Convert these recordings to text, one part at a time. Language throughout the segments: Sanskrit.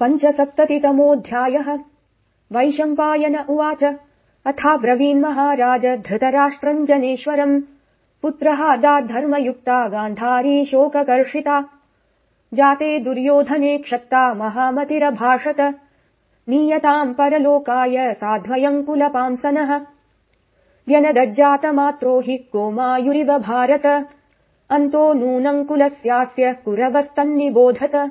पञ्चसप्ततितमोऽध्यायः। वैशम्पायन उवाच। अथा ब्रवीन्महाराज धृतराष्ट्रम् जनेश्वरम् पुत्रः धर्मयुक्ता गान्धारी शोककर्षिता। जाते दुर्योधने क्षत्ता महामतिरभाषत। नीयताम् परलोकाय साध्वयम् कुलपांसनः व्यनदज्जातमात्रो हि कोमायुरिव भारत। अन्तो नूनम् कुलस्यास्य कुरवस्तन्निबोधत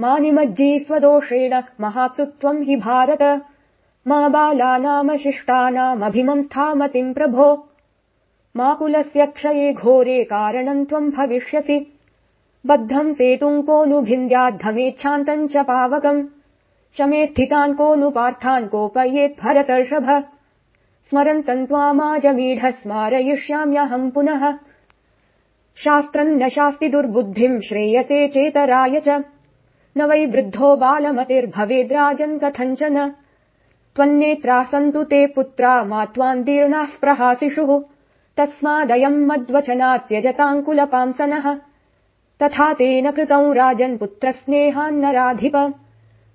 मा निमज्जी स्वदोषेण महाप्सुत्वम् हि भारत। मा बालानामशिष्टानामभिमम् स्थामतिम् प्रभो। मा कुलस्य क्षये घोरे कारणम् त्वम् भविष्यसि। बद्धम् सेतुम् को नु भिन्द्याद्धमेच्छान्तम् च पावकम्। शमे स्थितान् को नु पार्थान् कोपयेत् भरतर्षभ। स्मरन्तम् त्वामाजमीढ स्मारयिष्याम्यहम् पुनः। शास्त्रम् न शास्ति दुर्बुद्धिम् श्रेयसे चेतराय च न वै वृद्धो बालमतिर्भवेद्राजन् कथञ्चन त्वन्नेत्रा सन्तु ते पुत्रा मा त्वान्दीर्णाः प्रहासिषुः। तस्मादयम् मद्वचनात्यजताङ्कुलपांसनः। तथा तेन कृतौ राजन् पुत्रस्नेहान्नराधिप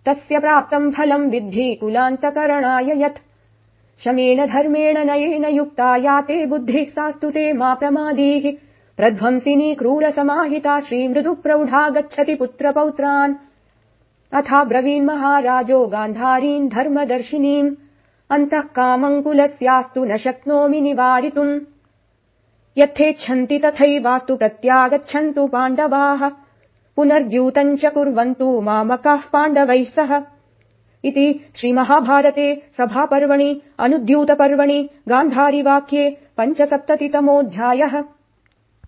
तस्य प्राप्तम् फलम् विद्धि कुलान्तकरणाय यत्। शमेन धर्मेण नयेन युक्ता याते बुद्धिः सास्तु ते मा प्रमादीः। प्रध्वंसिनी क्रूरसमाहिता श्रीमृदुप्रौढा गच्छति पुत्रपौत्रान् अथा ब्रवीन्महाराजो गान्धारीम् धर्मदर्शिनीम्। अन्तः कामङ्कुलस्यास्तु न शक्नोमि निवारितुम्। यथेच्छन्ति तथैवास्तु प्रत्यागच्छन्तु पाण्डवाः। पुनर्द्यूतम् च कुर्वन्तु मामकाः पाण्डवैः सह। इति श्रीमहाभारते सभापर्वणि अनुद्यूतपर्वणि गान्धारिवाक्ये पञ्चसप्ततितमोऽध्यायः